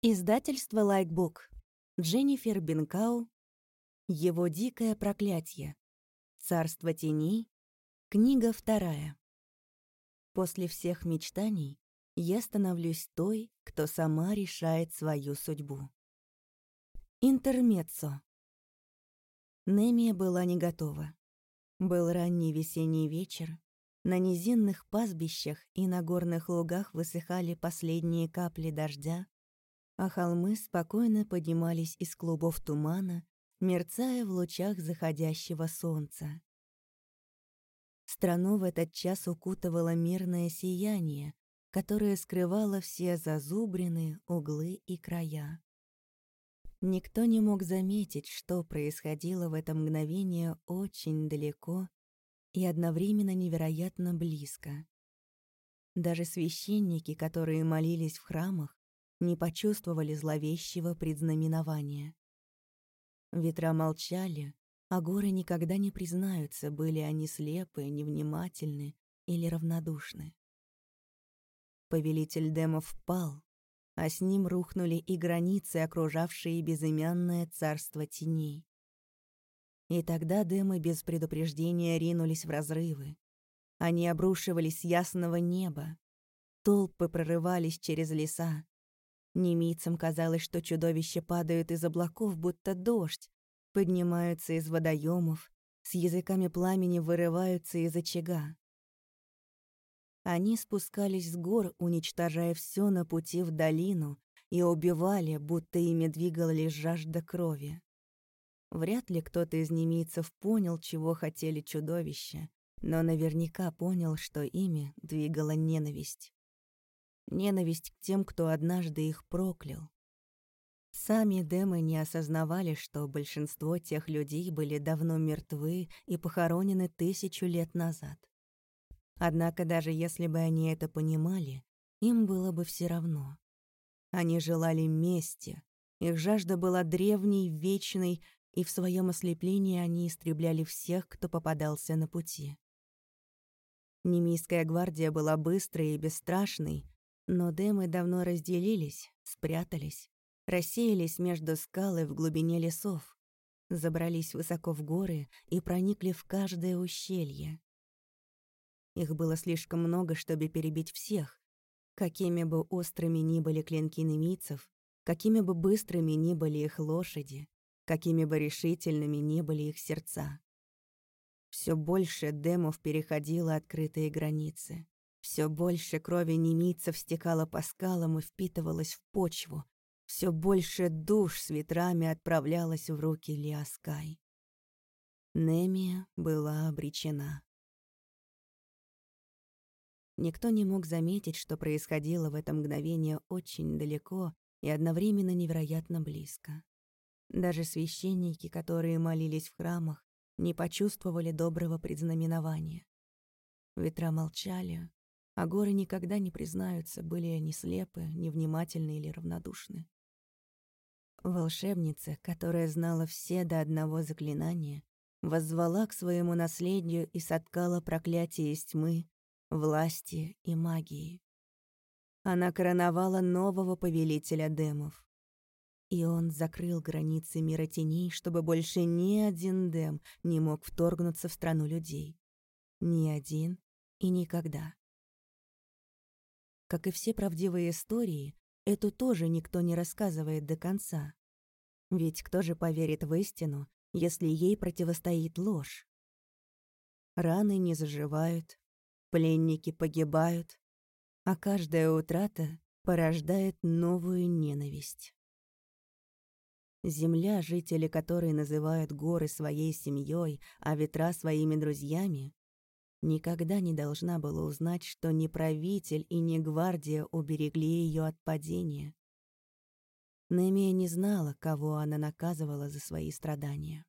Издательство Лайкбук. Дженнифер Бенкау. Его дикое проклятие. Царство теней. Книга вторая. После всех мечтаний я становлюсь той, кто сама решает свою судьбу. Интермеццо. Немия была не готова. Был ранний весенний вечер. На низинных пастбищах и на горных лугах высыхали последние капли дождя, а холмы спокойно поднимались из клубов тумана, мерцая в лучах заходящего солнца. Страну в этот час укутывало мирное сияние, которое скрывало все зазубрины, углы и края. Никто не мог заметить, что происходило в это мгновение очень далеко и одновременно невероятно близко. Даже священники, которые молились в храмах, не почувствовали зловещего предзнаменования. Ветра молчали, а горы никогда не признаются, были они слепы, невнимательны или равнодушны. Повелитель демов пал, а с ним рухнули и границы, окружавшие безымянное царство теней. И тогда демы без предупреждения ринулись в разрывы. Они обрушивались с ясного неба. Толпы прорывались через леса, Немицам казалось, что чудовища падают из облаков, будто дождь, поднимаются из водоемов, с языками пламени вырываются из очага. Они спускались с гор, уничтожая все на пути в долину, и убивали, будто ими двигала лишь жажда крови. Вряд ли кто-то из немийцев понял, чего хотели чудовища, но наверняка понял, что ими двигала ненависть ненависть к тем, кто однажды их проклял. Сами демы не осознавали, что большинство тех людей были давно мертвы и похоронены тысячу лет назад. Однако даже если бы они это понимали, им было бы все равно. Они желали мести, их жажда была древней, вечной, и в своем ослеплении они истребляли всех, кто попадался на пути. Немийская гвардия была быстрой и бесстрашной, но демы давно разделились, спрятались, рассеялись между скал и в глубине лесов, забрались высоко в горы и проникли в каждое ущелье. Их было слишком много, чтобы перебить всех, какими бы острыми ни были клинки немийцев, какими бы быстрыми ни были их лошади, какими бы решительными ни были их сердца. Все больше демов переходило открытые границы. Все больше крови немийцев стекало по скалам и впитывалось в почву. Все больше душ с ветрами отправлялось в руки Лиаскай. Немия была обречена. Никто не мог заметить, что происходило в это мгновение очень далеко и одновременно невероятно близко. Даже священники, которые молились в храмах, не почувствовали доброго предзнаменования. Ветра молчали, а горы никогда не признаются, были они слепы, невнимательны или равнодушны. Волшебница, которая знала все до одного заклинания, воззвала к своему наследию и соткала проклятие из тьмы, власти и магии. Она короновала нового повелителя демов. И он закрыл границы мира теней, чтобы больше ни один дем не мог вторгнуться в страну людей. Ни один и никогда. Как и все правдивые истории, эту тоже никто не рассказывает до конца. Ведь кто же поверит в истину, если ей противостоит ложь? Раны не заживают, пленники погибают, а каждая утрата порождает новую ненависть. Земля, жители которой называют горы своей семьей, а ветра своими друзьями, никогда не должна была узнать, что ни правитель и ни гвардия уберегли ее от падения. Немия не знала, кого она наказывала за свои страдания.